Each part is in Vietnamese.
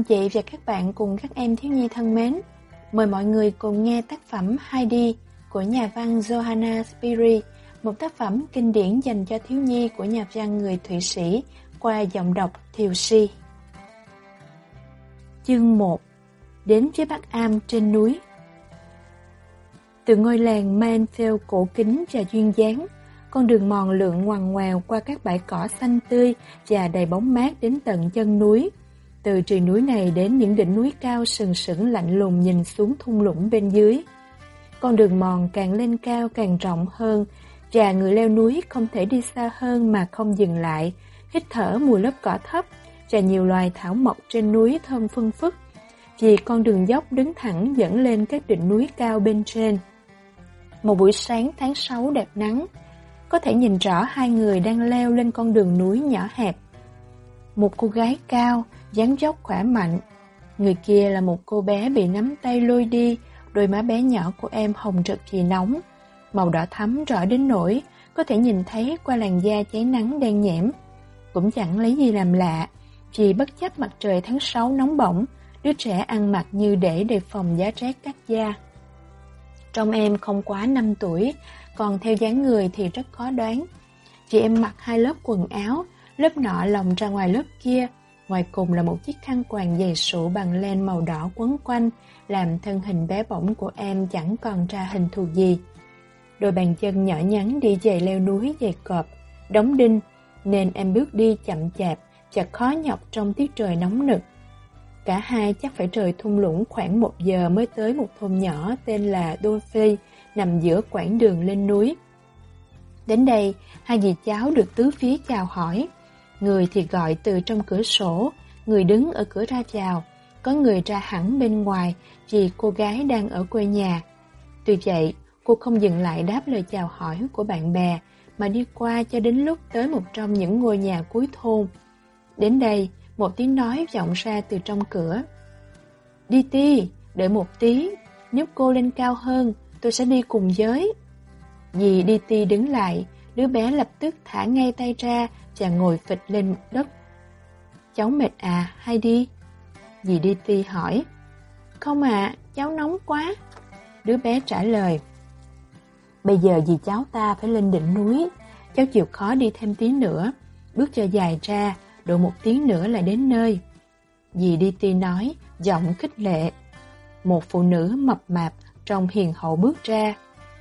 anh chị và các bạn cùng các em thiếu nhi thân mến. Mời mọi người cùng nghe tác phẩm Heidi của nhà văn Johanna Spiri, một tác phẩm kinh điển dành cho thiếu nhi của nhà văn người Thụy Sĩ qua giọng đọc Thiều Si. Chương 1 Đến với Bắc Am trên núi Từ ngôi làng Manfield cổ kính và duyên dáng, con đường mòn lượn ngoằn ngoèo qua các bãi cỏ xanh tươi và đầy bóng mát đến tận chân núi. Từ triền núi này đến những đỉnh núi cao sừng sững lạnh lùng nhìn xuống thung lũng bên dưới. Con đường mòn càng lên cao càng rộng hơn, và người leo núi không thể đi xa hơn mà không dừng lại, hít thở mùi lớp cỏ thấp và nhiều loài thảo mộc trên núi thơm phân phức, vì con đường dốc đứng thẳng dẫn lên các đỉnh núi cao bên trên. Một buổi sáng tháng 6 đẹp nắng, có thể nhìn rõ hai người đang leo lên con đường núi nhỏ hẹp. Một cô gái cao, dáng dốc khỏe mạnh. Người kia là một cô bé bị nắm tay lôi đi, đôi má bé nhỏ của em hồng rực vì nóng. Màu đỏ thắm rõ đến nỗi có thể nhìn thấy qua làn da cháy nắng đen nhẽm. Cũng chẳng lấy gì làm lạ, vì bất chấp mặt trời tháng 6 nóng bỏng, đứa trẻ ăn mặc như để đề phòng giá rét cắt da. Trong em không quá 5 tuổi, còn theo dáng người thì rất khó đoán. Chị em mặc hai lớp quần áo, lớp nọ lồng ra ngoài lớp kia, ngoài cùng là một chiếc khăn quàng dày sụ bằng len màu đỏ quấn quanh, làm thân hình bé bỏng của em chẳng còn ra hình thù gì. Đôi bàn chân nhỏ nhắn đi giày leo núi dày cọp, đóng đinh, nên em bước đi chậm chạp, chặt khó nhọc trong tiết trời nóng nực. Cả hai chắc phải trời thung lũng khoảng một giờ mới tới một thôn nhỏ tên là Dolphy, nằm giữa quãng đường lên núi. Đến đây, hai dì cháu được tứ phía chào hỏi. Người thì gọi từ trong cửa sổ, người đứng ở cửa ra vào, có người ra hẳn bên ngoài vì cô gái đang ở quê nhà. Tuy vậy, cô không dừng lại đáp lời chào hỏi của bạn bè mà đi qua cho đến lúc tới một trong những ngôi nhà cuối thôn. Đến đây, một tiếng nói vọng ra từ trong cửa. Đi ti, đợi một tí, nếu cô lên cao hơn, tôi sẽ đi cùng với. Dì đi ti đứng lại, đứa bé lập tức thả ngay tay ra chàng ngồi phịch lên mặt đất. Cháu mệt à, hay đi? Dì đi ti hỏi. Không à, cháu nóng quá. Đứa bé trả lời. Bây giờ dì cháu ta phải lên đỉnh núi, cháu chịu khó đi thêm tí nữa, bước cho dài ra, độ một tiếng nữa là đến nơi. Dì đi ti nói, giọng khích lệ. Một phụ nữ mập mạp trong hiền hậu bước ra.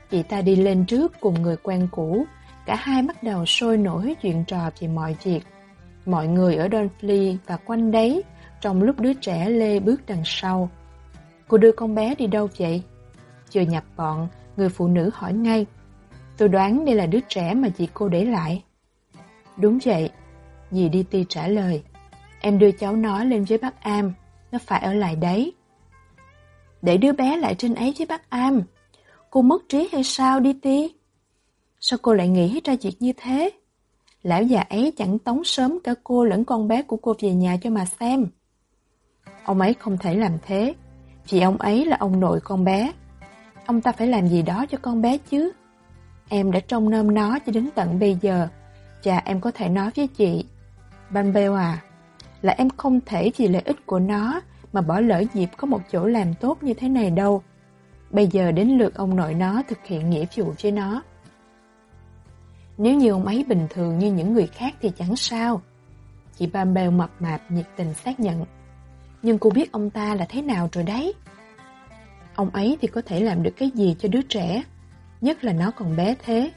Chị ta đi lên trước cùng người quen cũ, cả hai bắt đầu sôi nổi chuyện trò về mọi việc. Mọi người ở Donfley và quanh đấy, trong lúc đứa trẻ Lê bước đằng sau. Cô đưa con bé đi đâu vậy? Chưa nhập bọn, người phụ nữ hỏi ngay. Tôi đoán đây là đứa trẻ mà chị cô để lại. Đúng vậy, dì đi ti trả lời. Em đưa cháu nó lên với bác Am, nó phải ở lại đấy. Để đứa bé lại trên ấy với bác Am. Cô mất trí hay sao đi ti? Sao cô lại nghĩ ra việc như thế? Lão già ấy chẳng tống sớm cả cô lẫn con bé của cô về nhà cho mà xem. Ông ấy không thể làm thế, vì ông ấy là ông nội con bé. Ông ta phải làm gì đó cho con bé chứ. Em đã trông nom nó cho đến tận bây giờ, và em có thể nói với chị. Bambeo à, là em không thể vì lợi ích của nó mà bỏ lỡ dịp có một chỗ làm tốt như thế này đâu. Bây giờ đến lượt ông nội nó thực hiện nghĩa vụ với nó. Nếu như ông ấy bình thường như những người khác thì chẳng sao. Chị Bambel mập mạp nhiệt tình xác nhận. Nhưng cô biết ông ta là thế nào rồi đấy. Ông ấy thì có thể làm được cái gì cho đứa trẻ, nhất là nó còn bé thế.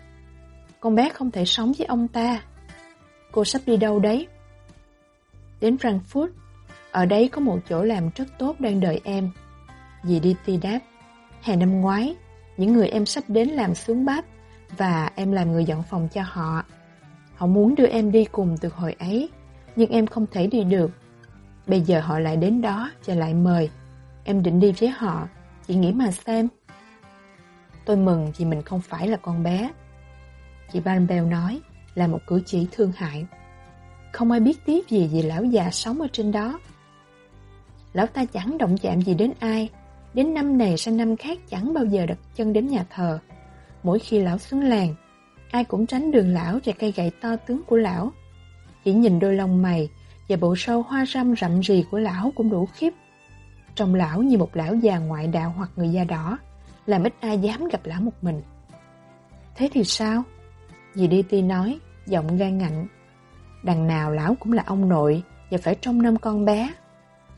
Con bé không thể sống với ông ta. Cô sắp đi đâu đấy? Đến Frankfurt. Ở đấy có một chỗ làm rất tốt đang đợi em. Dì đi ti đáp. Hè năm ngoái, những người em sắp đến làm xuống bát và em làm người dọn phòng cho họ. Họ muốn đưa em đi cùng từ hồi ấy, nhưng em không thể đi được. Bây giờ họ lại đến đó và lại mời. Em định đi với họ, chị nghĩ mà xem. Tôi mừng vì mình không phải là con bé. Chị Van Bell nói là một cử chỉ thương hại. Không ai biết tiếp gì về lão già sống ở trên đó. Lão ta chẳng động chạm gì đến ai, đến năm này sang năm khác chẳng bao giờ đặt chân đến nhà thờ. Mỗi khi lão xuống làng, ai cũng tránh đường lão và cây gậy to tướng của lão. Chỉ nhìn đôi lông mày và bộ sâu hoa râm rậm rì của lão cũng đủ khiếp. Trong lão như một lão già ngoại đạo hoặc người da đỏ, làm ít ai dám gặp lão một mình. Thế thì sao? Dì đi ti nói, giọng gan ngạnh. Đằng nào lão cũng là ông nội và phải trông nom con bé.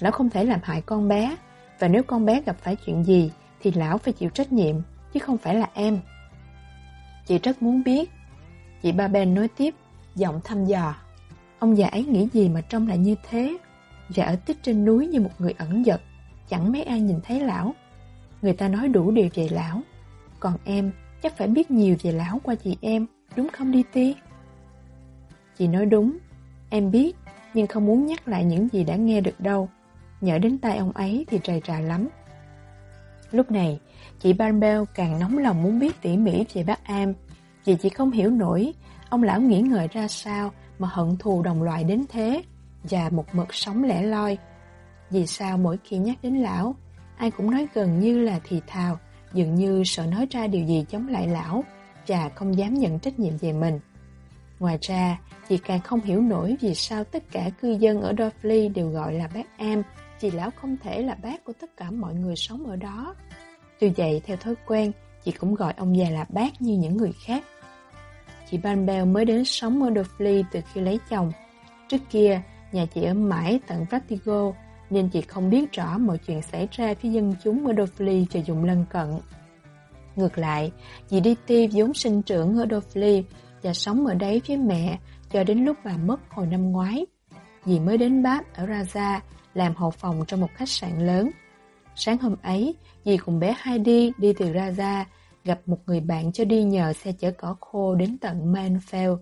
Lão không thể làm hại con bé, và nếu con bé gặp phải chuyện gì thì lão phải chịu trách nhiệm, chứ không phải là em. Chị rất muốn biết. Chị Ba Ben nói tiếp, giọng thăm dò. Ông già ấy nghĩ gì mà trông lại như thế? Và ở tích trên núi như một người ẩn giật, chẳng mấy ai nhìn thấy lão. Người ta nói đủ điều về lão. Còn em chắc phải biết nhiều về lão qua chị em, đúng không đi ti? Chị nói đúng, em biết, nhưng không muốn nhắc lại những gì đã nghe được đâu. Nhớ đến tay ông ấy thì trầy trà lắm. Lúc này, chị Barbell càng nóng lòng muốn biết tỉ mỉ về bác Am. Vì chị không hiểu nổi, ông lão nghĩ ngợi ra sao mà hận thù đồng loại đến thế, và một mực sống lẻ loi. Vì sao mỗi khi nhắc đến lão, ai cũng nói gần như là thì thào, dường như sợ nói ra điều gì chống lại lão, và không dám nhận trách nhiệm về mình. Ngoài ra, chị càng không hiểu nổi vì sao tất cả cư dân ở Dorfley đều gọi là bác Am, vì lão không thể là bác của tất cả mọi người sống ở đó dù vậy, theo thói quen, chị cũng gọi ông già là bác như những người khác. Chị Ban Bell mới đến sống ở Dorfley từ khi lấy chồng. Trước kia, nhà chị ở mãi tận Pratigo, nên chị không biết rõ mọi chuyện xảy ra phía dân chúng ở Dorfley và dùng lân cận. Ngược lại, dì ti vốn sinh trưởng ở Dorfley và sống ở đấy với mẹ cho đến lúc bà mất hồi năm ngoái. Dì mới đến Bath ở Raja làm hậu phòng trong một khách sạn lớn. Sáng hôm ấy, dì cùng bé Heidi đi từ Raja gặp một người bạn cho đi nhờ xe chở cỏ khô đến tận Manfield.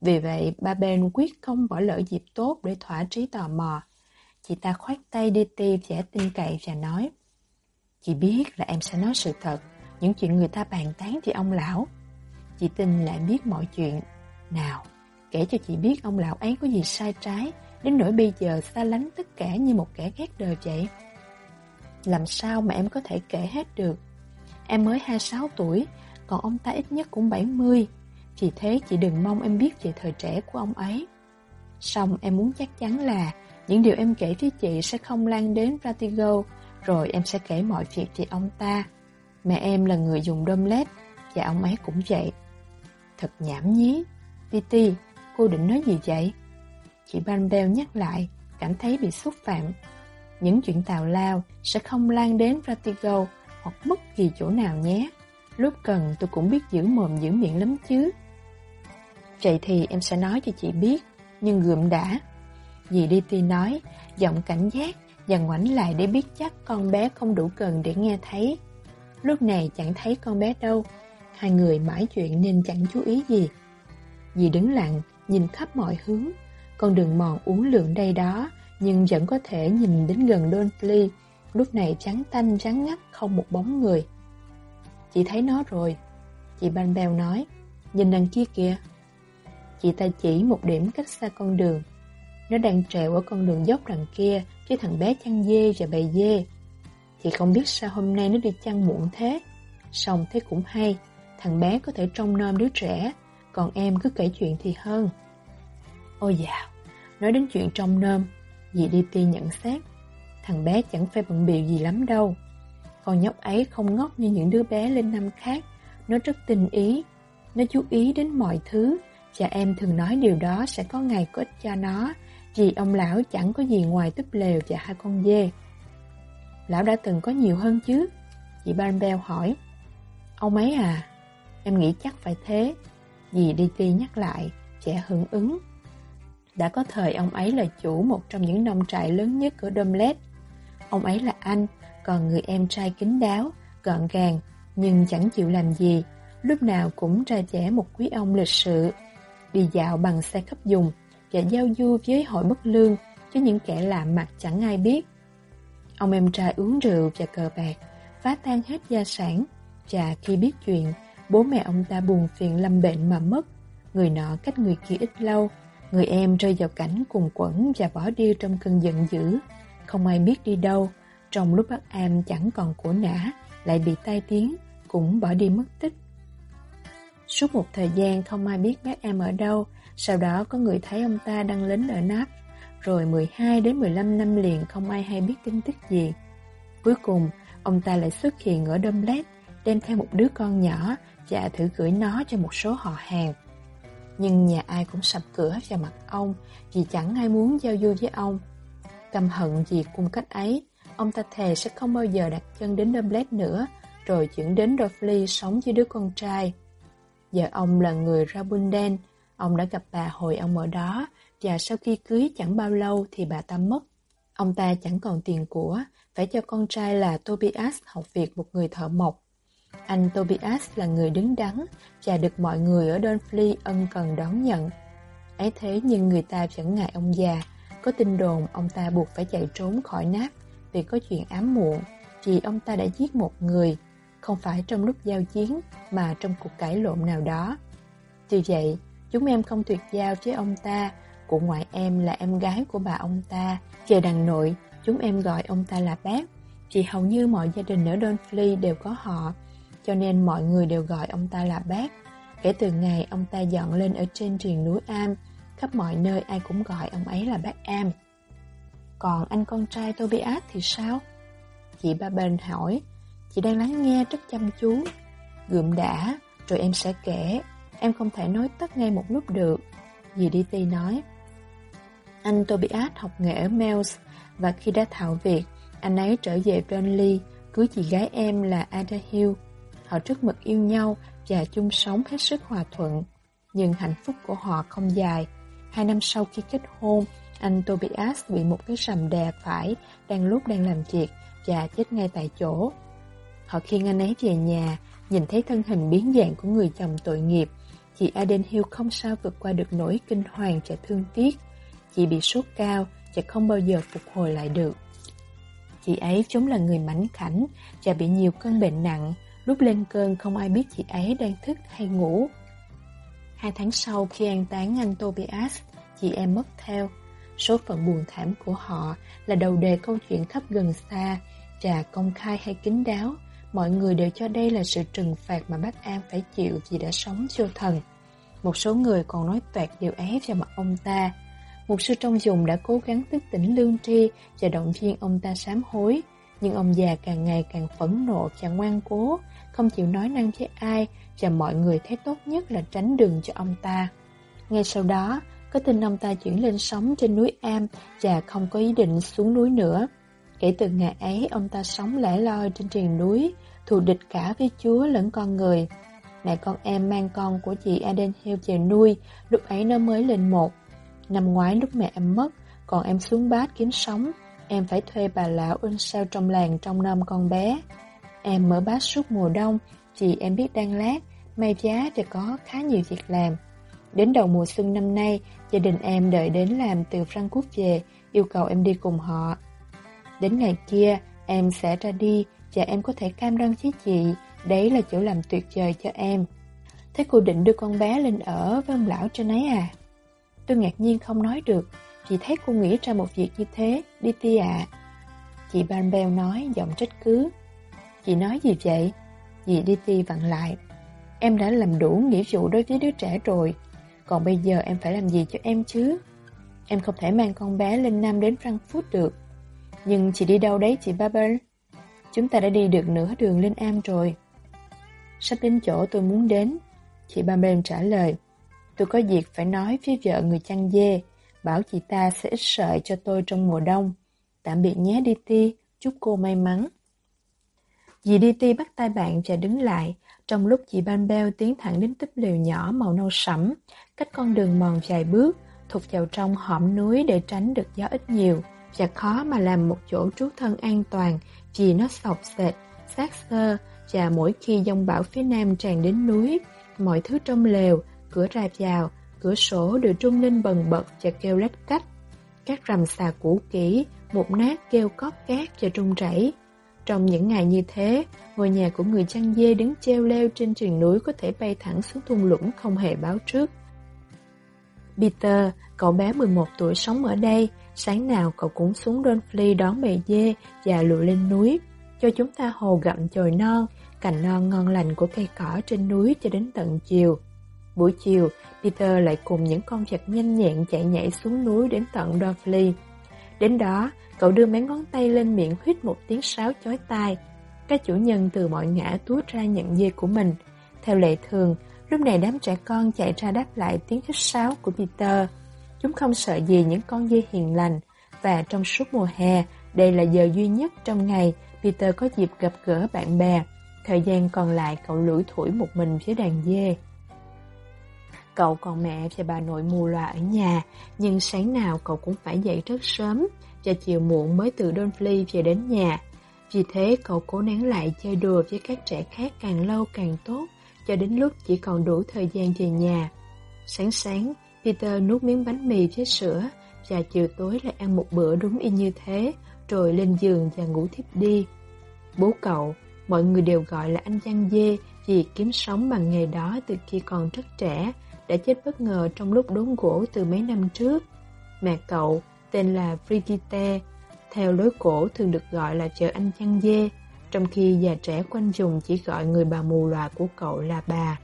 Vì vậy, ba Ben quyết không bỏ lỡ dịp tốt để thỏa trí tò mò. Chị ta khoát tay đi ti vẻ tin cậy và nói Chị biết là em sẽ nói sự thật, những chuyện người ta bàn tán thì ông lão. Chị tin lại biết mọi chuyện. Nào, kể cho chị biết ông lão ấy có gì sai trái, đến nỗi bây giờ xa lánh tất cả như một kẻ ghét đời vậy. Làm sao mà em có thể kể hết được? Em mới 26 tuổi, còn ông ta ít nhất cũng 70. Vì thế chị đừng mong em biết về thời trẻ của ông ấy. Xong em muốn chắc chắn là những điều em kể với chị sẽ không lan đến Ratigo, rồi em sẽ kể mọi việc về ông ta. Mẹ em là người dùng Domlet, và ông ấy cũng vậy. Thật nhảm nhí. Titi, cô định nói gì vậy? Chị Ban Bell nhắc lại, cảm thấy bị xúc phạm. Những chuyện tào lao sẽ không lan đến Ratigo hoặc bất kỳ chỗ nào nhé. Lúc cần tôi cũng biết giữ mồm giữ miệng lắm chứ. Vậy thì em sẽ nói cho chị biết, nhưng gượm đã. Dì ti nói, giọng cảnh giác và ngoảnh lại để biết chắc con bé không đủ cần để nghe thấy. Lúc này chẳng thấy con bé đâu, hai người mãi chuyện nên chẳng chú ý gì. Dì đứng lặng, nhìn khắp mọi hướng, con đường mòn uốn lượn đây đó, nhưng vẫn có thể nhìn đến gần Dontley, lúc này trắng tanh trắng ngắt không một bóng người. Chị thấy nó rồi, chị Ban bèo nói, nhìn đằng kia kìa. Chị ta chỉ một điểm cách xa con đường. Nó đang trèo ở con đường dốc đằng kia với thằng bé chăn dê và bầy dê. Chị không biết sao hôm nay nó đi chăn muộn thế. Xong thế cũng hay, thằng bé có thể trông nom đứa trẻ, còn em cứ kể chuyện thì hơn. Ôi dạo, nói đến chuyện trông nom, dì đi ti nhận xét. Thằng bé chẳng phải bận biểu gì lắm đâu. Con nhóc ấy không ngốc như những đứa bé lên năm khác, nó rất tinh ý. Nó chú ý đến mọi thứ, cha em thường nói điều đó sẽ có ngày có ích cho nó, vì ông lão chẳng có gì ngoài túp lều và hai con dê. Lão đã từng có nhiều hơn chứ? Chị Barbell hỏi. Ông ấy à? Em nghĩ chắc phải thế. Dì đi ti nhắc lại, trẻ hưởng ứng. Đã có thời ông ấy là chủ một trong những nông trại lớn nhất của Domlet. Ông ấy là anh, còn người em trai kín đáo, gọn gàng, nhưng chẳng chịu làm gì, lúc nào cũng ra trẻ một quý ông lịch sự, đi dạo bằng xe cấp dùng và giao du với hội bất lương cho những kẻ lạ mặt chẳng ai biết. Ông em trai uống rượu và cờ bạc, phá tan hết gia sản, và khi biết chuyện, bố mẹ ông ta buồn phiền lâm bệnh mà mất, người nọ cách người kia ít lâu, người em rơi vào cảnh cùng quẩn và bỏ đi trong cơn giận dữ, không ai biết đi đâu, trong lúc bác Am chẳng còn của nã, lại bị tai tiếng, cũng bỏ đi mất tích. Suốt một thời gian không ai biết bác Am ở đâu, sau đó có người thấy ông ta đang lính ở nắp, rồi 12 đến 15 năm liền không ai hay biết tin tức gì. Cuối cùng, ông ta lại xuất hiện ở Dumbledore, đem theo một đứa con nhỏ và thử gửi nó cho một số họ hàng. Nhưng nhà ai cũng sập cửa vào mặt ông vì chẳng ai muốn giao du với ông. Căm hận vì cung cách ấy, ông ta thề sẽ không bao giờ đặt chân đến Dumbledore nữa, rồi chuyển đến Dursley sống với đứa con trai. Giờ ông là người Rabundel, ông đã gặp bà hồi ông ở đó, và sau khi cưới chẳng bao lâu thì bà ta mất. Ông ta chẳng còn tiền của, phải cho con trai là Tobias học việc một người thợ mộc. Anh Tobias là người đứng đắn và được mọi người ở Dunfley ân cần đón nhận. Ấy thế nhưng người ta chẳng ngại ông già, có tin đồn ông ta buộc phải chạy trốn khỏi nát vì có chuyện ám muộn, vì ông ta đã giết một người, không phải trong lúc giao chiến mà trong cuộc cãi lộn nào đó. Tuy vậy, chúng em không tuyệt giao với ông ta, cụ ngoại em là em gái của bà ông ta, về đằng nội, chúng em gọi ông ta là bác, vì hầu như mọi gia đình ở Dunfley đều có họ, cho nên mọi người đều gọi ông ta là bác. Kể từ ngày ông ta dọn lên ở trên triền núi Am, khắp mọi nơi ai cũng gọi ông ấy là bác Am. Còn anh con trai Tobias thì sao? Chị ba bên hỏi, chị đang lắng nghe rất chăm chú. Gượm đã, rồi em sẽ kể, em không thể nói tất ngay một lúc được. Dì DT nói. Anh Tobias học nghề ở Mel's và khi đã thạo việc, anh ấy trở về Burnley cưới chị gái em là Ada Hill. Họ rất mực yêu nhau và chung sống hết sức hòa thuận. Nhưng hạnh phúc của họ không dài. Hai năm sau khi kết hôn, anh Tobias bị một cái sầm đè phải đang lúc đang làm việc và chết ngay tại chỗ. Họ khiêng anh ấy về nhà, nhìn thấy thân hình biến dạng của người chồng tội nghiệp. Chị Aden Hill không sao vượt qua được nỗi kinh hoàng và thương tiếc. Chị bị sốt cao và không bao giờ phục hồi lại được. Chị ấy vốn là người mảnh khảnh và bị nhiều cơn bệnh nặng, lúc lên cơn không ai biết chị ấy đang thức hay ngủ. Hai tháng sau khi an táng anh Tobias, chị em mất theo. Số phận buồn thảm của họ là đầu đề câu chuyện khắp gần xa trà công khai hay kín đáo. Mọi người đều cho đây là sự trừng phạt mà bác An phải chịu vì đã sống vô thần. Một số người còn nói toẹt điều ấy vào mặt ông ta. Một sư trong dùng đã cố gắng thức tỉnh lương tri và động viên ông ta sám hối. Nhưng ông già càng ngày càng phẫn nộ và ngoan cố, không chịu nói năng với ai và mọi người thấy tốt nhất là tránh đường cho ông ta. Ngay sau đó, có tin ông ta chuyển lên sống trên núi Am và không có ý định xuống núi nữa. Kể từ ngày ấy, ông ta sống lẻ loi trên triền núi, thù địch cả với Chúa lẫn con người. Mẹ con em mang con của chị Aden Hill về nuôi, lúc ấy nó mới lên một. Năm ngoái lúc mẹ em mất, còn em xuống bát kiếm sống, em phải thuê bà lão ưng sao trong làng trong năm con bé. Em mở bát suốt mùa đông, chị em biết đan lát, may giá thì có khá nhiều việc làm. Đến đầu mùa xuân năm nay, gia đình em đợi đến làm từ Frankfurt về, yêu cầu em đi cùng họ. Đến ngày kia, em sẽ ra đi và em có thể cam đoan với chị, đấy là chỗ làm tuyệt vời cho em. Thế cô định đưa con bé lên ở với ông lão trên ấy à? Tôi ngạc nhiên không nói được, chị thấy cô nghĩ ra một việc như thế, đi ti ạ. Chị Bambel nói giọng trách cứ. Chị nói gì vậy? Dì đi ti vặn lại. Em đã làm đủ nghĩa vụ đối với đứa trẻ rồi, còn bây giờ em phải làm gì cho em chứ? Em không thể mang con bé lên Nam đến Frankfurt được. Nhưng chị đi đâu đấy chị Babel? Chúng ta đã đi được nửa đường lên Am rồi. Sắp đến chỗ tôi muốn đến. Chị Babel trả lời. Tôi có việc phải nói với vợ người chăn dê, bảo chị ta sẽ ít sợi cho tôi trong mùa đông. Tạm biệt nhé DT, chúc cô may mắn. Dì DT bắt tay bạn và đứng lại, trong lúc chị Ban Bell tiến thẳng đến túp lều nhỏ màu nâu sẫm, cách con đường mòn vài bước, thụt vào trong hõm núi để tránh được gió ít nhiều, và khó mà làm một chỗ trú thân an toàn vì nó sọc sệt, xác sơ, và mỗi khi dông bão phía nam tràn đến núi, mọi thứ trong lều, cửa ra vào, cửa sổ đều trung lên bần bật và kêu lách cách. Các rầm xà cũ kỹ, một nát kêu cóp cát và trung rẩy. Trong những ngày như thế, ngôi nhà của người chăn dê đứng treo leo trên triền núi có thể bay thẳng xuống thung lũng không hề báo trước. Peter, cậu bé 11 tuổi sống ở đây, sáng nào cậu cũng xuống Donfley đón bầy dê và lụa lên núi, cho chúng ta hồ gặm chồi non, cành non ngon lành của cây cỏ trên núi cho đến tận chiều. Buổi chiều, Peter lại cùng những con vật nhanh nhẹn chạy nhảy xuống núi đến tận Dorfley. Đến đó, cậu đưa mấy ngón tay lên miệng huyết một tiếng sáo chói tai. Các chủ nhân từ mọi ngã túa ra nhận dê của mình. Theo lệ thường, lúc này đám trẻ con chạy ra đáp lại tiếng hít sáo của Peter. Chúng không sợ gì những con dê hiền lành, và trong suốt mùa hè, đây là giờ duy nhất trong ngày Peter có dịp gặp gỡ bạn bè. Thời gian còn lại cậu lủi thủi một mình với đàn dê. Cậu còn mẹ và bà nội mù loà ở nhà, nhưng sáng nào cậu cũng phải dậy rất sớm, và chiều muộn mới từ Donfley về đến nhà. Vì thế cậu cố nén lại chơi đùa với các trẻ khác càng lâu càng tốt, cho đến lúc chỉ còn đủ thời gian về nhà. Sáng sáng, Peter nuốt miếng bánh mì với sữa, và chiều tối lại ăn một bữa đúng y như thế, rồi lên giường và ngủ thiếp đi. Bố cậu, mọi người đều gọi là anh chăn dê vì kiếm sống bằng nghề đó từ khi còn rất trẻ, đã chết bất ngờ trong lúc đốn gỗ từ mấy năm trước. Mẹ cậu, tên là Brigitte, theo lối cổ thường được gọi là chợ anh chăn dê, trong khi già trẻ quanh vùng chỉ gọi người bà mù lòa của cậu là bà.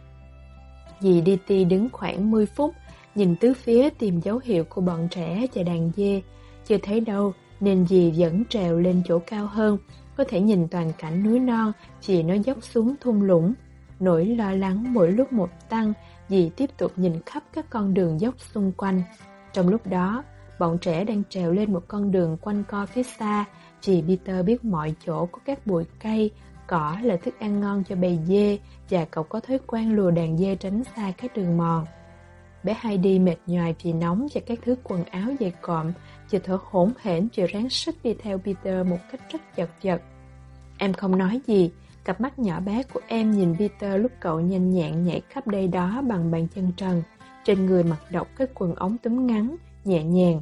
Dì Diti đứng khoảng 10 phút, nhìn tứ phía tìm dấu hiệu của bọn trẻ và đàn dê. Chưa thấy đâu, nên dì dẫn trèo lên chỗ cao hơn, có thể nhìn toàn cảnh núi non chỉ nó dốc xuống thung lũng. Nỗi lo lắng mỗi lúc một tăng, dì tiếp tục nhìn khắp các con đường dốc xung quanh. Trong lúc đó, bọn trẻ đang trèo lên một con đường quanh co phía xa, Chị Peter biết mọi chỗ có các bụi cây, cỏ là thức ăn ngon cho bầy dê và cậu có thói quen lùa đàn dê tránh xa các đường mòn. Bé Heidi mệt nhoài vì nóng và các thứ quần áo dày cộm, chị thở hổn hển vừa ráng sức đi theo Peter một cách rất chật vật. Em không nói gì, cặp mắt nhỏ bé của em nhìn Peter lúc cậu nhanh nhẹn nhảy khắp đây đó bằng bàn chân trần, trên người mặc độc cái quần ống túm ngắn, nhẹ nhàng.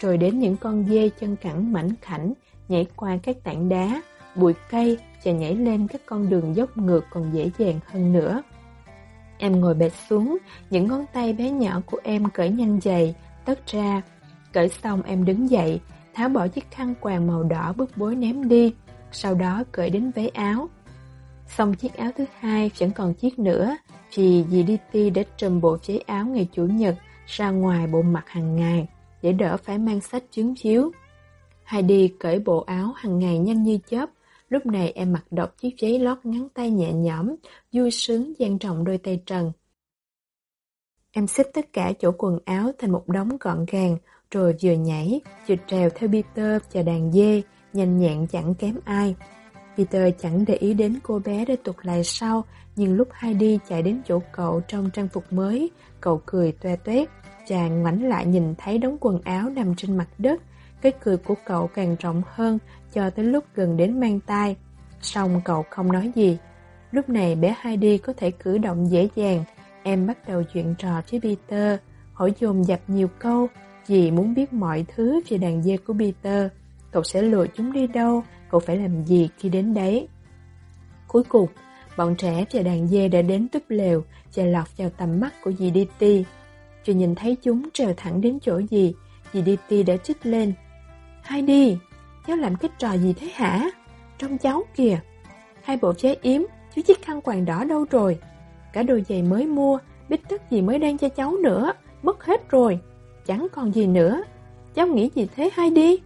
Rồi đến những con dê chân cẳng mảnh khảnh, nhảy qua các tảng đá, bụi cây và nhảy lên các con đường dốc ngược còn dễ dàng hơn nữa. Em ngồi bệt xuống, những ngón tay bé nhỏ của em cởi nhanh giày, tất ra. Cởi xong em đứng dậy, tháo bỏ chiếc khăn quàng màu đỏ bức bối ném đi, sau đó cởi đến váy áo. Xong chiếc áo thứ hai vẫn còn chiếc nữa, vì dì DT đã trùm bộ chế áo ngày Chủ nhật ra ngoài bộ mặt hàng ngày, để đỡ phải mang sách chứng chiếu. Heidi cởi bộ áo hàng ngày nhanh như chớp, Lúc này em mặc độc chiếc giấy lót ngắn tay nhẹ nhõm, vui sướng dang trọng đôi tay trần. Em xếp tất cả chỗ quần áo thành một đống gọn gàng, rồi vừa nhảy, vừa trèo theo Peter và đàn dê, nhanh nhẹn chẳng kém ai. Peter chẳng để ý đến cô bé đã tụt lại sau, nhưng lúc Heidi chạy đến chỗ cậu trong trang phục mới, cậu cười toe toét, chàng ngoảnh lại nhìn thấy đống quần áo nằm trên mặt đất, cái cười của cậu càng rộng hơn cho tới lúc gần đến mang tai. Xong cậu không nói gì. Lúc này bé Heidi có thể cử động dễ dàng. Em bắt đầu chuyện trò với Peter, hỏi dồn dập nhiều câu, vì muốn biết mọi thứ về đàn dê của Peter. Cậu sẽ lừa chúng đi đâu, cậu phải làm gì khi đến đấy. Cuối cùng, bọn trẻ và đàn dê đã đến túp lều và lọt vào tầm mắt của dì DT. chị nhìn thấy chúng trèo thẳng đến chỗ gì, dì DT đã trích lên. hai đi, Cháu làm cái trò gì thế hả? Trong cháu kìa Hai bộ trái yếm Chú chiếc khăn quàng đỏ đâu rồi Cả đôi giày mới mua Bít tất gì mới đang cho cháu nữa Mất hết rồi Chẳng còn gì nữa Cháu nghĩ gì thế hai đi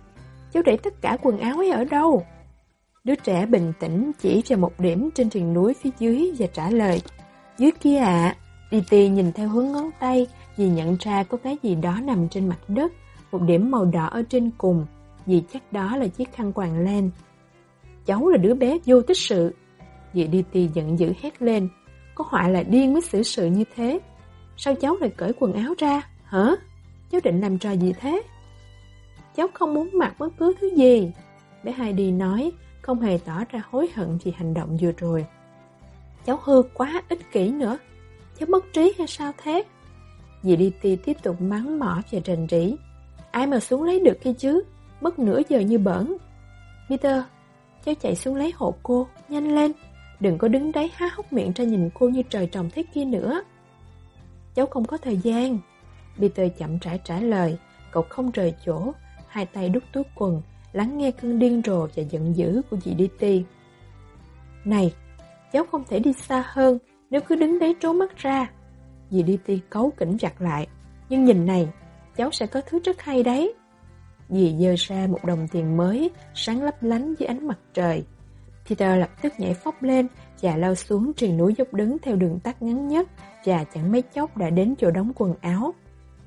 Cháu để tất cả quần áo ấy ở đâu Đứa trẻ bình tĩnh chỉ ra một điểm trên triền núi phía dưới và trả lời Dưới kia ạ à. Đi tì nhìn theo hướng ngón tay Vì nhận ra có cái gì đó nằm trên mặt đất Một điểm màu đỏ ở trên cùng vì chắc đó là chiếc khăn quàng len. Cháu là đứa bé vô tích sự. Dì đi tì giận dữ hét lên. Có họa là điên mới xử sự như thế. Sao cháu lại cởi quần áo ra? Hả? Cháu định làm trò gì thế? Cháu không muốn mặc bất cứ thứ gì. Bé Heidi nói, không hề tỏ ra hối hận vì hành động vừa rồi. Cháu hư quá ích kỷ nữa. Cháu mất trí hay sao thế? Dì đi ti tiếp tục mắng mỏ và trần rỉ. Ai mà xuống lấy được kia chứ? mất nửa giờ như bẩn. Peter, cháu chạy xuống lấy hộ cô, nhanh lên, đừng có đứng đấy há hốc miệng ra nhìn cô như trời trồng thế kia nữa. Cháu không có thời gian. Peter chậm rãi trả lời, cậu không rời chỗ, hai tay đút túi quần, lắng nghe cơn điên rồ và giận dữ của dì DT. Này, cháu không thể đi xa hơn nếu cứ đứng đấy trốn mắt ra. dì DT ti cấu kỉnh chặt lại. Nhưng nhìn này, cháu sẽ có thứ rất hay đấy. Dì dơ ra một đồng tiền mới, sáng lấp lánh dưới ánh mặt trời. Peter lập tức nhảy phóc lên và lao xuống triền núi dốc đứng theo đường tắt ngắn nhất và chẳng mấy chốc đã đến chỗ đóng quần áo.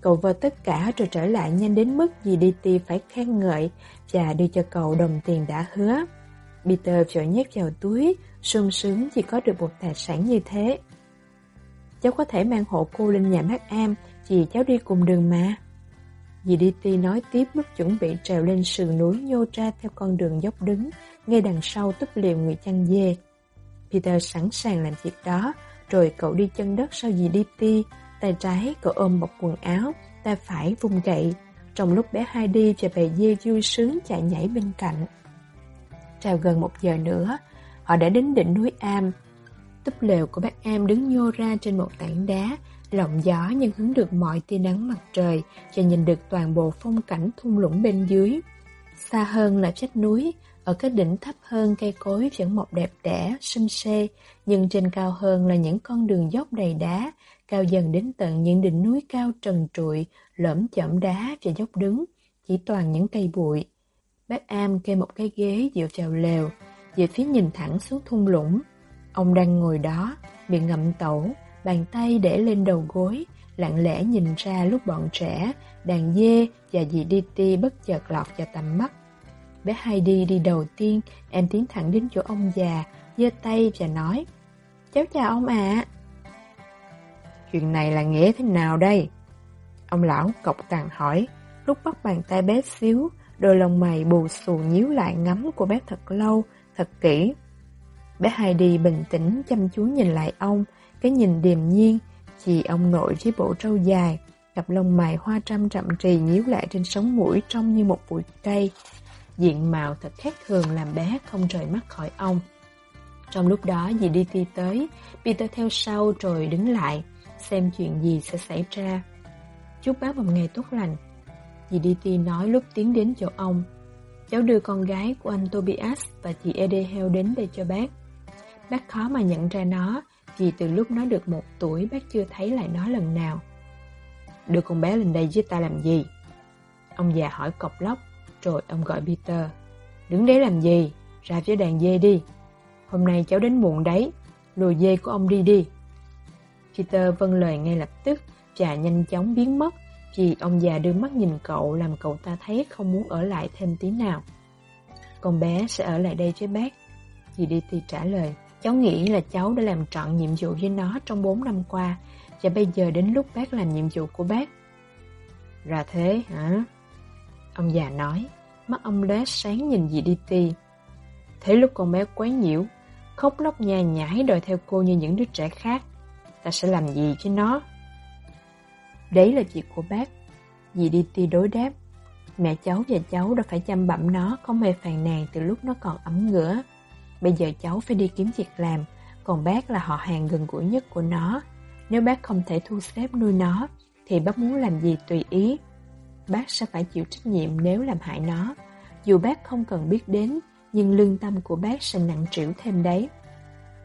Cậu vơ tất cả rồi trở lại nhanh đến mức gì đi ti phải khen ngợi và đưa cho cậu đồng tiền đã hứa. Peter vội nhét vào túi, sung sướng chỉ có được một tài sản như thế. Cháu có thể mang hộ cô lên nhà bác Am vì cháu đi cùng đường mà. Dì Đi nói tiếp lúc chuẩn bị trèo lên sườn núi nhô ra theo con đường dốc đứng, ngay đằng sau túp liều người chăn dê. Peter sẵn sàng làm việc đó, rồi cậu đi chân đất sau dì Đi tay trái cậu ôm bọc quần áo, tay phải vùng gậy, trong lúc bé hai đi và bầy dê vui sướng chạy nhảy bên cạnh. Trèo gần một giờ nữa, họ đã đến đỉnh núi Am. Túp lều của bác Am đứng nhô ra trên một tảng đá, lộng gió nhưng hứng được mọi tia nắng mặt trời và nhìn được toàn bộ phong cảnh thung lũng bên dưới. Xa hơn là vách núi, ở cái đỉnh thấp hơn cây cối vẫn mọc đẹp đẽ, xinh xê, nhưng trên cao hơn là những con đường dốc đầy đá, cao dần đến tận những đỉnh núi cao trần trụi, lởm chởm đá và dốc đứng, chỉ toàn những cây bụi. Bác Am kê một cái ghế dựa vào lều, về phía nhìn thẳng xuống thung lũng. Ông đang ngồi đó, miệng ngậm tẩu, bàn tay để lên đầu gối, lặng lẽ nhìn ra lúc bọn trẻ, đàn dê và dì đi ti bất chợt lọt vào tầm mắt. Bé Heidi đi đầu tiên, em tiến thẳng đến chỗ ông già, giơ tay và nói Cháu chào ông ạ. Chuyện này là nghĩa thế nào đây? Ông lão cọc cằn hỏi, lúc bắt bàn tay bé xíu, đôi lông mày bù xù nhíu lại ngắm của bé thật lâu, thật kỹ. Bé Heidi bình tĩnh chăm chú nhìn lại ông, cái nhìn điềm nhiên, chỉ ông nội với bộ trâu dài, cặp lông mày hoa trăm chậm trì nhíu lại trên sống mũi trông như một bụi cây. Diện mạo thật khác thường làm bé không rời mắt khỏi ông. Trong lúc đó dì đi ti tới, Peter theo sau rồi đứng lại, xem chuyện gì sẽ xảy ra. Chúc bác một ngày tốt lành. Dì đi ti nói lúc tiến đến chỗ ông. Cháu đưa con gái của anh Tobias và chị Edehel đến đây cho bác. Bác khó mà nhận ra nó, vì từ lúc nó được một tuổi bác chưa thấy lại nó lần nào. Đưa con bé lên đây với ta làm gì? Ông già hỏi cọc lóc, rồi ông gọi Peter. Đứng đấy làm gì? Ra với đàn dê đi. Hôm nay cháu đến muộn đấy, lùi dê của ông đi đi. Peter vâng lời ngay lập tức và nhanh chóng biến mất vì ông già đưa mắt nhìn cậu làm cậu ta thấy không muốn ở lại thêm tí nào. Con bé sẽ ở lại đây với bác. Dì đi thì trả lời. Cháu nghĩ là cháu đã làm trọn nhiệm vụ với nó trong 4 năm qua và bây giờ đến lúc bác làm nhiệm vụ của bác. Ra thế hả? Ông già nói, mắt ông lóe sáng nhìn dì đi ti. Thế lúc con bé quấy nhiễu, khóc lóc nhà nhãi đòi theo cô như những đứa trẻ khác, ta sẽ làm gì với nó? Đấy là việc của bác. Dì đi ti đối đáp. Mẹ cháu và cháu đã phải chăm bẩm nó không hề phàn nàn từ lúc nó còn ấm ngửa. Bây giờ cháu phải đi kiếm việc làm, còn bác là họ hàng gần gũi nhất của nó. Nếu bác không thể thu xếp nuôi nó, thì bác muốn làm gì tùy ý. Bác sẽ phải chịu trách nhiệm nếu làm hại nó. Dù bác không cần biết đến, nhưng lương tâm của bác sẽ nặng trĩu thêm đấy.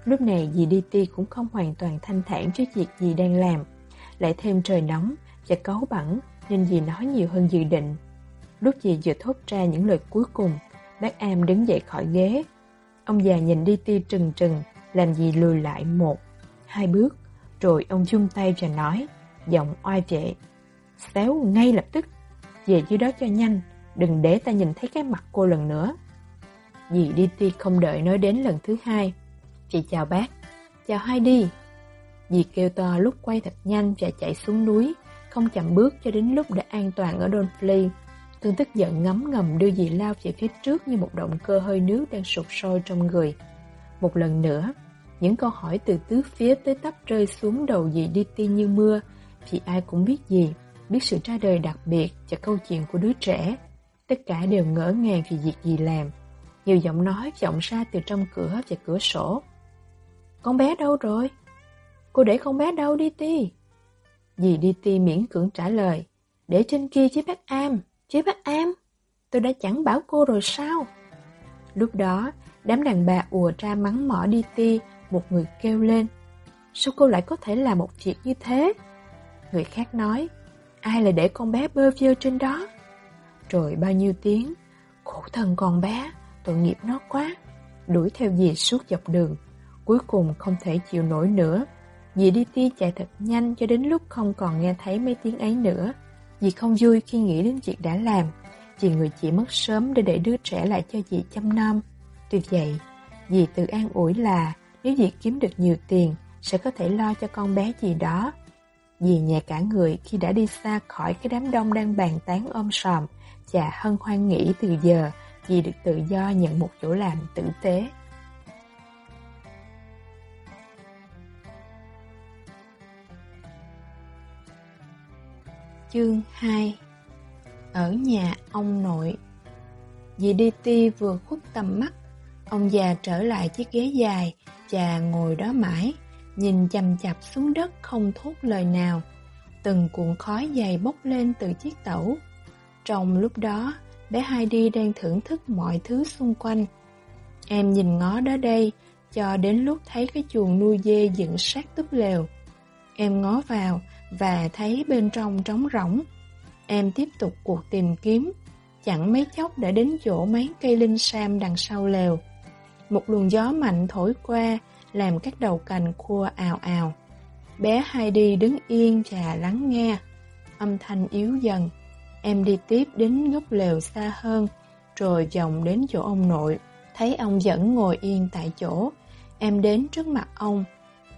Lúc này dì DT cũng không hoàn toàn thanh thản trước việc dì đang làm. Lại thêm trời nóng và cáu bẩn nên dì nói nhiều hơn dự định. Lúc dì vừa thốt ra những lời cuối cùng, bác Am đứng dậy khỏi ghế, Ông già nhìn đi ti trừng trừng, làm gì lùi lại một, hai bước, rồi ông chung tay và nói, giọng oai vệ. Xéo ngay lập tức, về dưới đó cho nhanh, đừng để ta nhìn thấy cái mặt cô lần nữa. Dì đi ti không đợi nói đến lần thứ hai. Chị chào bác, chào hai đi. Dì kêu to lúc quay thật nhanh và chạy xuống núi, không chậm bước cho đến lúc đã an toàn ở Donfley. Cơn tức giận ngấm ngầm đưa dì lao về phía trước như một động cơ hơi nước đang sụt sôi trong người. Một lần nữa, những câu hỏi từ tứ phía tới tấp rơi xuống đầu dì đi ti như mưa, vì ai cũng biết gì, biết sự ra đời đặc biệt và câu chuyện của đứa trẻ. Tất cả đều ngỡ ngàng vì việc gì làm. Nhiều giọng nói vọng ra từ trong cửa và cửa sổ. Con bé đâu rồi? Cô để con bé đâu đi ti? Dì đi ti miễn cưỡng trả lời. Để trên kia chứ bác Am. Chứ bác Am, tôi đã chẳng bảo cô rồi sao? Lúc đó, đám đàn bà ùa ra mắng mỏ đi ti, một người kêu lên. Sao cô lại có thể làm một việc như thế? Người khác nói, ai là để con bé bơ vơ trên đó? Rồi bao nhiêu tiếng, khổ thân con bé, tội nghiệp nó quá. Đuổi theo dì suốt dọc đường, cuối cùng không thể chịu nổi nữa. Dì đi ti chạy thật nhanh cho đến lúc không còn nghe thấy mấy tiếng ấy nữa. Dì không vui khi nghĩ đến việc đã làm. Dì người chị mất sớm để để đứa trẻ lại cho dì chăm nom. Tuy vậy, dì tự an ủi là nếu dì kiếm được nhiều tiền, sẽ có thể lo cho con bé gì đó. Dì nhẹ cả người khi đã đi xa khỏi cái đám đông đang bàn tán ôm sòm Chà hân hoan nghĩ từ giờ dì được tự do nhận một chỗ làm tử tế. Chương 2 Ở nhà ông nội. Dì đi ti vừa khuất tầm mắt, Ông già trở lại chiếc ghế dài Và ngồi đó mãi, Nhìn chầm chập xuống đất không thốt lời nào. Từng cuộn khói dày bốc lên từ chiếc tẩu. Trong lúc đó, Bé Heidi đang thưởng thức mọi thứ xung quanh. Em nhìn ngó đó đây, Cho đến lúc thấy cái chuồng nuôi dê dựng sát túp lều. Em ngó vào và thấy bên trong trống rỗng. Em tiếp tục cuộc tìm kiếm, chẳng mấy chốc đã đến chỗ mấy cây linh sam đằng sau lều. Một luồng gió mạnh thổi qua, làm các đầu cành khua ào ào. Bé Heidi đứng yên và lắng nghe. Âm thanh yếu dần. Em đi tiếp đến góc lều xa hơn, rồi vòng đến chỗ ông nội. Thấy ông vẫn ngồi yên tại chỗ. Em đến trước mặt ông,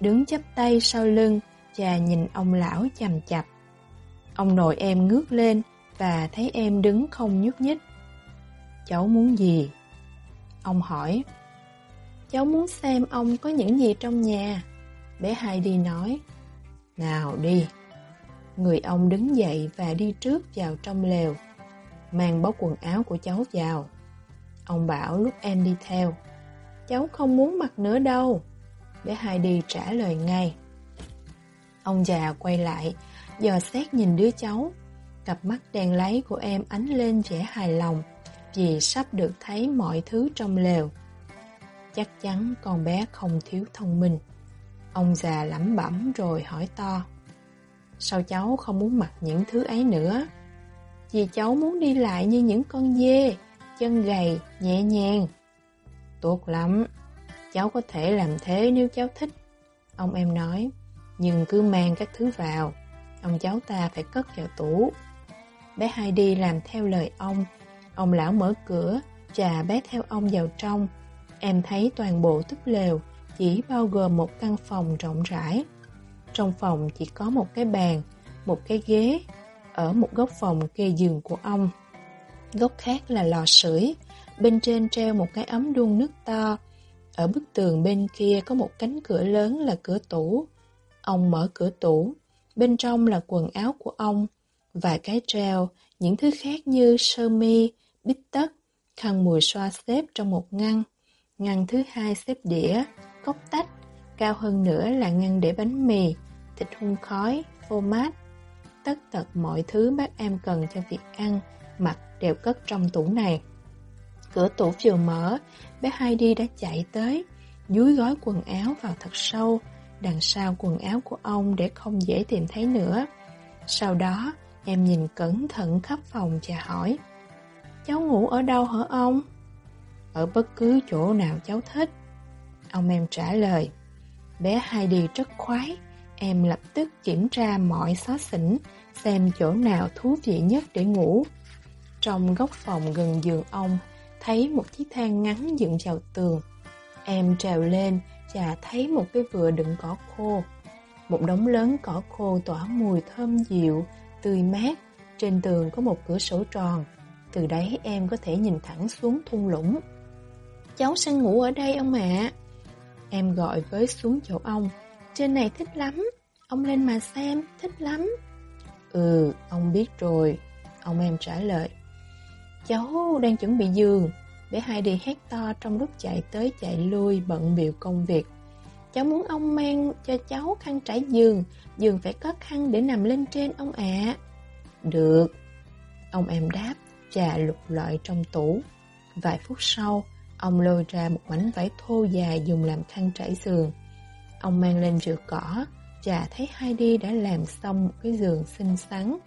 đứng chắp tay sau lưng, cha nhìn ông lão chằm chặp. Ông nội em ngước lên và thấy em đứng không nhúc nhích. Cháu muốn gì? Ông hỏi. Cháu muốn xem ông có những gì trong nhà. Bé Heidi nói. Nào đi. Người ông đứng dậy và đi trước vào trong lều. Mang bó quần áo của cháu vào. Ông bảo lúc em đi theo. Cháu không muốn mặc nữa đâu. Bé Heidi trả lời ngay. Ông già quay lại, dò xét nhìn đứa cháu. Cặp mắt đen lấy của em ánh lên vẻ hài lòng vì sắp được thấy mọi thứ trong lều. Chắc chắn con bé không thiếu thông minh. Ông già lẩm bẩm rồi hỏi to. Sao cháu không muốn mặc những thứ ấy nữa? Vì cháu muốn đi lại như những con dê, chân gầy, nhẹ nhàng. Tốt lắm, cháu có thể làm thế nếu cháu thích. Ông em nói nhưng cứ mang các thứ vào. Ông cháu ta phải cất vào tủ. Bé Heidi làm theo lời ông. Ông lão mở cửa, trà bé theo ông vào trong. Em thấy toàn bộ túp lều chỉ bao gồm một căn phòng rộng rãi. Trong phòng chỉ có một cái bàn, một cái ghế, ở một góc phòng kê giường của ông. Góc khác là lò sưởi, bên trên treo một cái ấm đun nước to. Ở bức tường bên kia có một cánh cửa lớn là cửa tủ. Ông mở cửa tủ, bên trong là quần áo của ông, vài cái treo, những thứ khác như sơ mi, bít tất, khăn mùi xoa xếp trong một ngăn. Ngăn thứ hai xếp đĩa, cốc tách, cao hơn nữa là ngăn để bánh mì, thịt hun khói, phô mát. Tất tật mọi thứ bác em cần cho việc ăn, mặc đều cất trong tủ này. Cửa tủ vừa mở, bé Heidi đã chạy tới, dúi gói quần áo vào thật sâu, đằng sau quần áo của ông để không dễ tìm thấy nữa. Sau đó, em nhìn cẩn thận khắp phòng và hỏi Cháu ngủ ở đâu hả ông? Ở bất cứ chỗ nào cháu thích. Ông em trả lời Bé Heidi rất khoái Em lập tức kiểm tra mọi xó xỉnh Xem chỗ nào thú vị nhất để ngủ Trong góc phòng gần giường ông Thấy một chiếc thang ngắn dựng vào tường Em trèo lên chả thấy một cái vựa đựng cỏ khô. Một đống lớn cỏ khô tỏa mùi thơm dịu, tươi mát. Trên tường có một cửa sổ tròn. Từ đấy em có thể nhìn thẳng xuống thung lũng. Cháu sang ngủ ở đây ông ạ. Em gọi với xuống chỗ ông. Trên này thích lắm. Ông lên mà xem, thích lắm. Ừ, ông biết rồi. Ông em trả lời. Cháu đang chuẩn bị giường để hai đi hét to trong lúc chạy tới chạy lui bận biểu công việc. Cháu muốn ông mang cho cháu khăn trải giường, giường phải có khăn để nằm lên trên ông ạ. Được. Ông em đáp, trà lục lọi trong tủ. Vài phút sau, ông lôi ra một mảnh vải thô dài dùng làm khăn trải giường. Ông mang lên rửa cỏ, trà thấy Heidi đã làm xong một cái giường xinh xắn.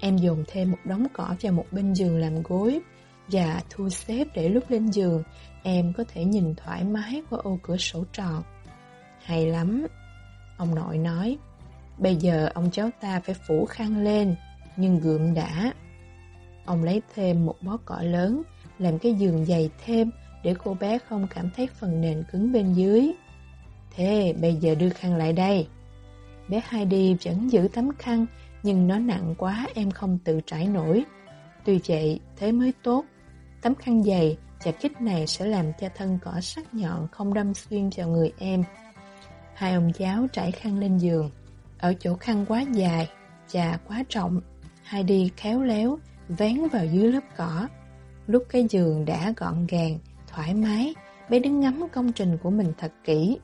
Em dùng thêm một đống cỏ vào một bên giường làm gối Dạ, và thu xếp để lúc lên giường em có thể nhìn thoải mái qua ô cửa sổ tròn. Hay lắm, ông nội nói. Bây giờ ông cháu ta phải phủ khăn lên, nhưng gượm đã. Ông lấy thêm một bó cỏ lớn, làm cái giường dày thêm để cô bé không cảm thấy phần nền cứng bên dưới. Thế bây giờ đưa khăn lại đây. Bé Heidi vẫn giữ tấm khăn, nhưng nó nặng quá em không tự trải nổi. Tuy vậy, thế mới tốt. Tấm khăn dày, chặt chích này sẽ làm cho thân cỏ sắc nhọn không đâm xuyên vào người em. Hai ông cháu trải khăn lên giường. Ở chỗ khăn quá dài, chà quá trọng, hai đi khéo léo, vén vào dưới lớp cỏ. Lúc cái giường đã gọn gàng, thoải mái, bé đứng ngắm công trình của mình thật kỹ.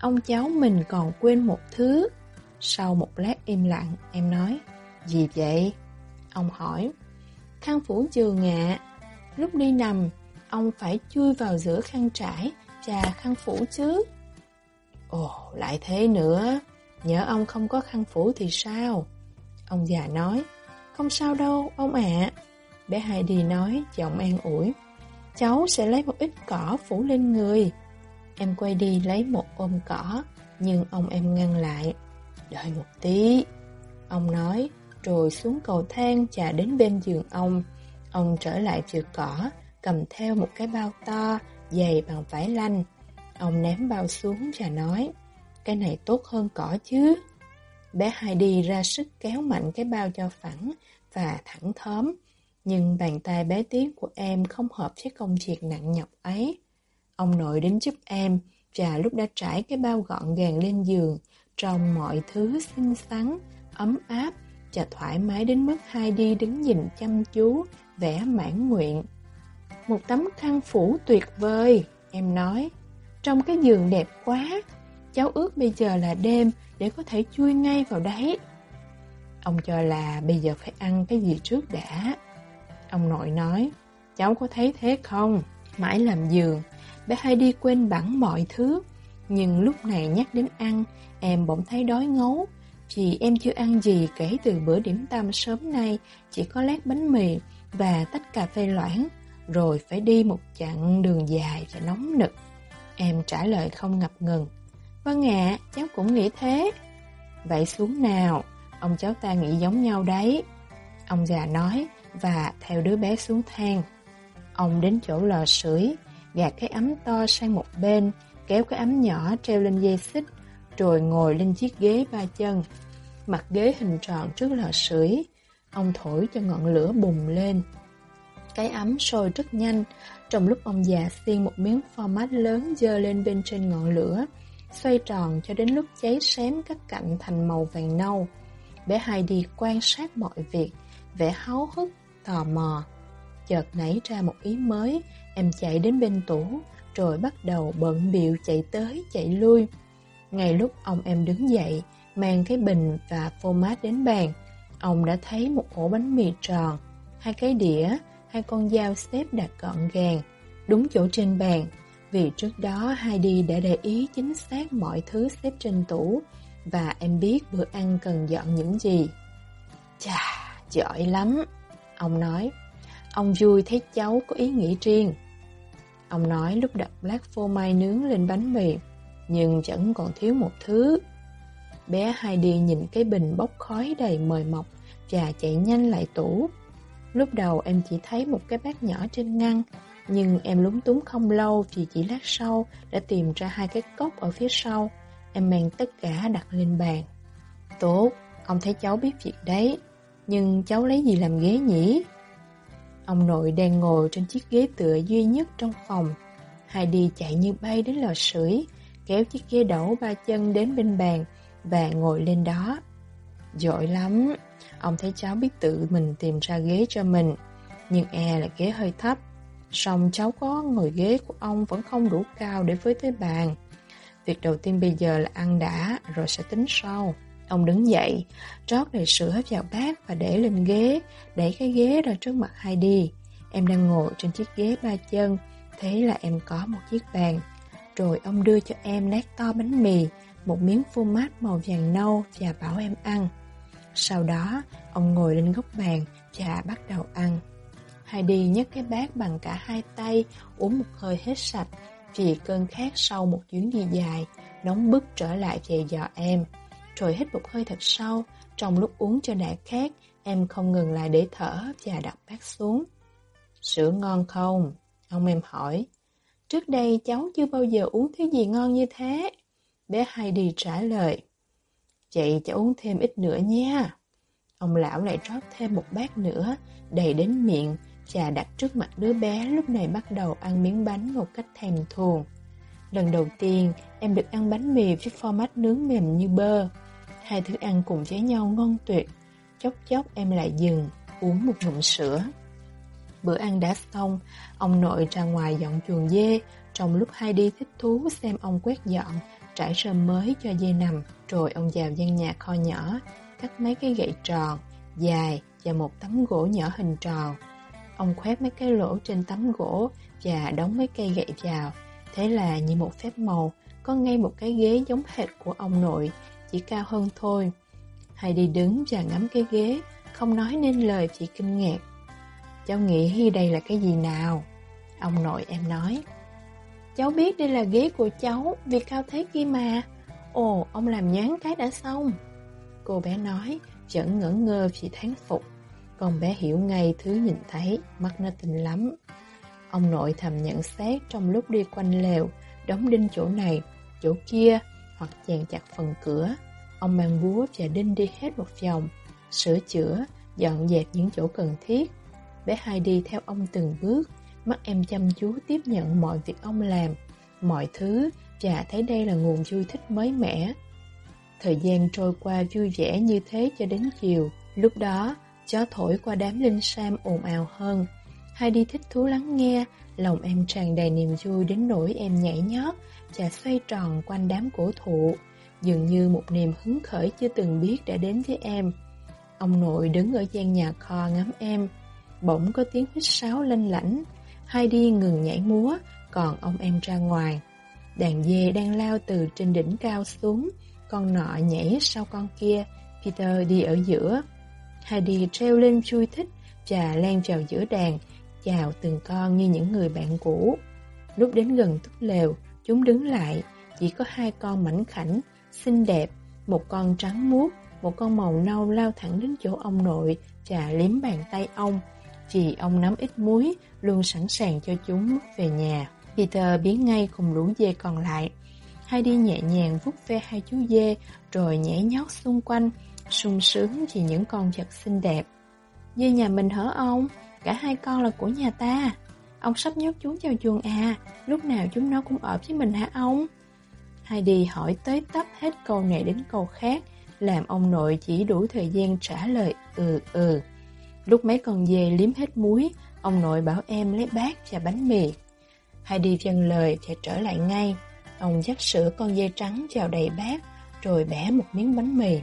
Ông cháu mình còn quên một thứ. Sau một lát im lặng, em nói, gì vậy? Ông hỏi, khăn phủ giường ạ. Lúc đi nằm, ông phải chui vào giữa khăn trải và khăn phủ chứ. Ồ, lại thế nữa, nhớ ông không có khăn phủ thì sao? Ông già nói, không sao đâu, ông ạ. Bé Heidi nói, giọng an ủi, cháu sẽ lấy một ít cỏ phủ lên người. Em quay đi lấy một ôm cỏ, nhưng ông em ngăn lại. Đợi một tí. Ông nói, rồi xuống cầu thang trà đến bên giường ông. Ông trở lại chiều cỏ, cầm theo một cái bao to, dày bằng vải lanh. Ông ném bao xuống và nói, cái này tốt hơn cỏ chứ. Bé Heidi ra sức kéo mạnh cái bao cho phẳng và thẳng thớm. Nhưng bàn tay bé tí của em không hợp với công việc nặng nhọc ấy. Ông nội đến giúp em và lúc đã trải cái bao gọn gàng lên giường, trong mọi thứ xinh xắn, ấm áp và thoải mái đến mức Heidi đứng nhìn chăm chú, vẻ mãn nguyện. Một tấm khăn phủ tuyệt vời, em nói. Trong cái giường đẹp quá, cháu ước bây giờ là đêm để có thể chui ngay vào đấy. Ông cho là bây giờ phải ăn cái gì trước đã. Ông nội nói, cháu có thấy thế không? Mãi làm giường, bé hay đi quên bẵng mọi thứ. Nhưng lúc này nhắc đến ăn, em bỗng thấy đói ngấu. Vì em chưa ăn gì kể từ bữa điểm tâm sớm nay, chỉ có lát bánh mì và tách cà phê loãng, rồi phải đi một chặng đường dài và nóng nực. Em trả lời không ngập ngừng. Vâng ạ, cháu cũng nghĩ thế. Vậy xuống nào, ông cháu ta nghĩ giống nhau đấy. Ông già nói và theo đứa bé xuống thang. Ông đến chỗ lò sưởi, gạt cái ấm to sang một bên, kéo cái ấm nhỏ treo lên dây xích, rồi ngồi lên chiếc ghế ba chân. Mặt ghế hình tròn trước lò sưởi, ông thổi cho ngọn lửa bùng lên. Cái ấm sôi rất nhanh, trong lúc ông già xiên một miếng format lớn dơ lên bên trên ngọn lửa, xoay tròn cho đến lúc cháy xém các cạnh thành màu vàng nâu. Bé Heidi quan sát mọi việc, vẻ háo hức, tò mò. Chợt nảy ra một ý mới, em chạy đến bên tủ, rồi bắt đầu bận biệu chạy tới, chạy lui. Ngay lúc ông em đứng dậy, mang cái bình và format đến bàn, ông đã thấy một ổ bánh mì tròn, hai cái đĩa, hai con dao xếp đặt gọn gàng, đúng chỗ trên bàn. Vì trước đó Heidi đã để ý chính xác mọi thứ xếp trên tủ và em biết bữa ăn cần dọn những gì. Chà, giỏi lắm, ông nói. Ông vui thấy cháu có ý nghĩ riêng. Ông nói lúc đặt lát phô mai nướng lên bánh mì, nhưng vẫn còn thiếu một thứ. Bé Heidi nhìn cái bình bốc khói đầy mời mọc và chạy nhanh lại tủ. Lúc đầu em chỉ thấy một cái bát nhỏ trên ngăn, nhưng em lúng túng không lâu thì chỉ lát sau đã tìm ra hai cái cốc ở phía sau. Em mang tất cả đặt lên bàn. Tốt, ông thấy cháu biết việc đấy. Nhưng cháu lấy gì làm ghế nhỉ? Ông nội đang ngồi trên chiếc ghế tựa duy nhất trong phòng. Heidi chạy như bay đến lò sưởi, kéo chiếc ghế đẩu ba chân đến bên bàn và ngồi lên đó. Giỏi lắm, ông thấy cháu biết tự mình tìm ra ghế cho mình, nhưng e là ghế hơi thấp. Xong cháu có ngồi ghế của ông vẫn không đủ cao để với tới bàn. Việc đầu tiên bây giờ là ăn đã, rồi sẽ tính sau. Ông đứng dậy, trót đầy sữa vào bát và để lên ghế, đẩy cái ghế ra trước mặt Heidi. Em đang ngồi trên chiếc ghế ba chân, thế là em có một chiếc bàn. Rồi ông đưa cho em lát to bánh mì một miếng phô mát màu vàng nâu và bảo em ăn. Sau đó, ông ngồi lên góc bàn và bắt đầu ăn. Heidi nhấc cái bát bằng cả hai tay, uống một hơi hết sạch, vì cơn khát sau một chuyến đi dài, nóng bức trở lại về dò em. Rồi hít một hơi thật sâu, trong lúc uống cho đã khát, em không ngừng lại để thở và đặt bát xuống. Sữa ngon không? Ông em hỏi. Trước đây cháu chưa bao giờ uống thứ gì ngon như thế. Bé Heidi trả lời chị cho uống thêm ít nữa nha. Ông lão lại rót thêm một bát nữa, đầy đến miệng, trà đặt trước mặt đứa bé lúc này bắt đầu ăn miếng bánh một cách thèm thuồng. Lần đầu tiên, em được ăn bánh mì với format nướng mềm như bơ. Hai thứ ăn cùng với nhau ngon tuyệt. Chốc chốc em lại dừng, uống một ngụm sữa. Bữa ăn đã xong, ông nội ra ngoài dọn chuồng dê, trong lúc hai đi thích thú xem ông quét dọn, trải rơm mới cho dê nằm, rồi ông vào gian nhà kho nhỏ, cắt mấy cái gậy tròn, dài và một tấm gỗ nhỏ hình tròn. Ông khoét mấy cái lỗ trên tấm gỗ và đóng mấy cây gậy vào. Thế là như một phép màu, có ngay một cái ghế giống hệt của ông nội, chỉ cao hơn thôi. Hay đi đứng và ngắm cái ghế, không nói nên lời chỉ kinh ngạc. Cháu nghĩ đây là cái gì nào? Ông nội em nói. Cháu biết đây là ghế của cháu, vì cao thế kia mà. Ồ, ông làm nhán cái đã xong. Cô bé nói, vẫn ngẩn ngơ vì thán phục. còn bé hiểu ngay thứ nhìn thấy, mắt nó tình lắm. Ông nội thầm nhận xét trong lúc đi quanh lều, đóng đinh chỗ này, chỗ kia, hoặc chèn chặt phần cửa. Ông mang búa và đinh đi hết một vòng, sửa chữa, dọn dẹp những chỗ cần thiết. Bé hai đi theo ông từng bước, mắt em chăm chú tiếp nhận mọi việc ông làm, mọi thứ, và thấy đây là nguồn vui thích mới mẻ. Thời gian trôi qua vui vẻ như thế cho đến chiều, lúc đó, gió thổi qua đám linh sam ồn ào hơn. Hai đi thích thú lắng nghe, lòng em tràn đầy niềm vui đến nỗi em nhảy nhót và xoay tròn quanh đám cổ thụ, dường như một niềm hứng khởi chưa từng biết đã đến với em. Ông nội đứng ở gian nhà kho ngắm em, bỗng có tiếng hít sáo lanh lãnh hai đi ngừng nhảy múa, còn ông em ra ngoài. Đàn dê đang lao từ trên đỉnh cao xuống, con nọ nhảy sau con kia, Peter đi ở giữa. Heidi treo lên chui thích trà len vào giữa đàn, chào từng con như những người bạn cũ. Lúc đến gần túp lều, chúng đứng lại, chỉ có hai con mảnh khảnh, xinh đẹp, một con trắng muốt, một con màu nâu lao thẳng đến chỗ ông nội trà liếm bàn tay ông chị ông nắm ít muối, luôn sẵn sàng cho chúng về nhà. Peter biến ngay cùng lũ dê còn lại. Hai đi nhẹ nhàng vút ve hai chú dê, rồi nhảy nhót xung quanh, sung sướng vì những con vật xinh đẹp. Dê nhà mình hở ông? Cả hai con là của nhà ta. Ông sắp nhốt chúng vào chuồng à, lúc nào chúng nó cũng ở với mình hả ông? Heidi hỏi tới tấp hết câu này đến câu khác, làm ông nội chỉ đủ thời gian trả lời ừ ừ. Lúc mấy con dê liếm hết muối, ông nội bảo em lấy bát và bánh mì. Heidi vâng lời và trở lại ngay. Ông dắt sữa con dê trắng vào đầy bát, rồi bẻ một miếng bánh mì.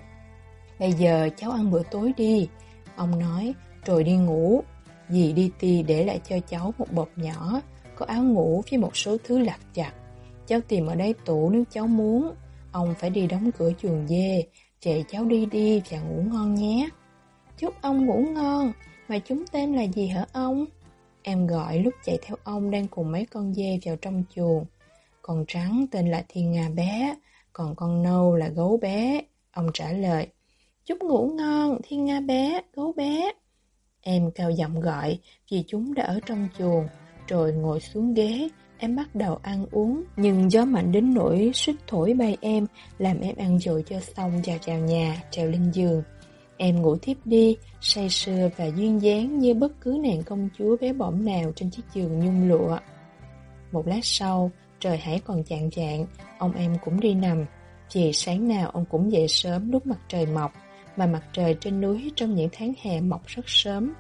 Bây giờ cháu ăn bữa tối đi, ông nói, rồi đi ngủ. Dì đi ti để lại cho cháu một bọc nhỏ, có áo ngủ với một số thứ lặt chặt. Cháu tìm ở đây tủ nếu cháu muốn. Ông phải đi đóng cửa chuồng dê, chạy cháu đi đi và ngủ ngon nhé. Chúc ông ngủ ngon, mà chúng tên là gì hả ông? Em gọi lúc chạy theo ông đang cùng mấy con dê vào trong chuồng. Con trắng tên là Thiên Nga bé, còn con nâu là gấu bé. Ông trả lời, chúc ngủ ngon, Thiên Nga bé, gấu bé. Em cao giọng gọi vì chúng đã ở trong chuồng, rồi ngồi xuống ghế, em bắt đầu ăn uống. Nhưng gió mạnh đến nỗi suýt thổi bay em, làm em ăn dội cho xong chào chào nhà, trèo lên giường. Em ngủ tiếp đi, say sưa và duyên dáng như bất cứ nàng công chúa bé bỏng nào trên chiếc giường nhung lụa. Một lát sau, trời hãy còn chạng chạng, ông em cũng đi nằm. Vì sáng nào ông cũng dậy sớm lúc mặt trời mọc, mà mặt trời trên núi trong những tháng hè mọc rất sớm.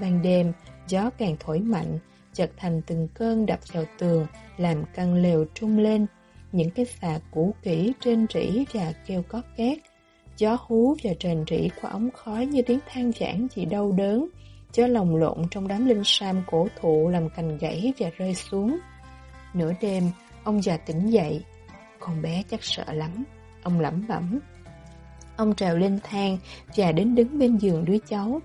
Ban đêm, gió càng thổi mạnh, chợt thành từng cơn đập vào tường, làm căn lều trung lên. Những cái phà cũ kỹ trên rỉ và kêu có két. Gió hú và trền rỉ qua ống khói như tiếng than vãn chỉ đau đớn. Chớ lồng lộn trong đám linh sam cổ thụ làm cành gãy và rơi xuống. Nửa đêm, ông già tỉnh dậy. Con bé chắc sợ lắm. Ông lẩm bẩm. Ông trèo lên thang và đến đứng bên giường đứa cháu.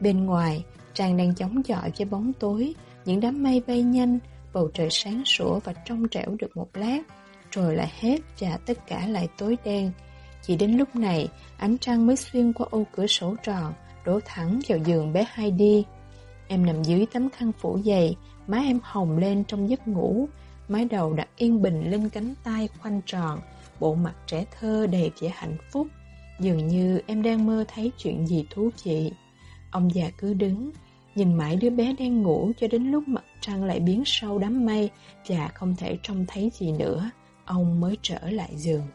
Bên ngoài, Trang đang chống chọi với bóng tối, những đám mây bay nhanh, bầu trời sáng sủa và trong trẻo được một lát, rồi lại hết và tất cả lại tối đen. Chỉ đến lúc này, ánh trăng mới xuyên qua ô cửa sổ tròn, đổ thẳng vào giường bé Heidi. Em nằm dưới tấm khăn phủ dày, má em hồng lên trong giấc ngủ, mái đầu đặt yên bình lên cánh tay khoanh tròn, bộ mặt trẻ thơ đầy vẻ hạnh phúc. Dường như em đang mơ thấy chuyện gì thú vị. Ông già cứ đứng, nhìn mãi đứa bé đang ngủ cho đến lúc mặt trăng lại biến sâu đám mây và không thể trông thấy gì nữa. Ông mới trở lại giường.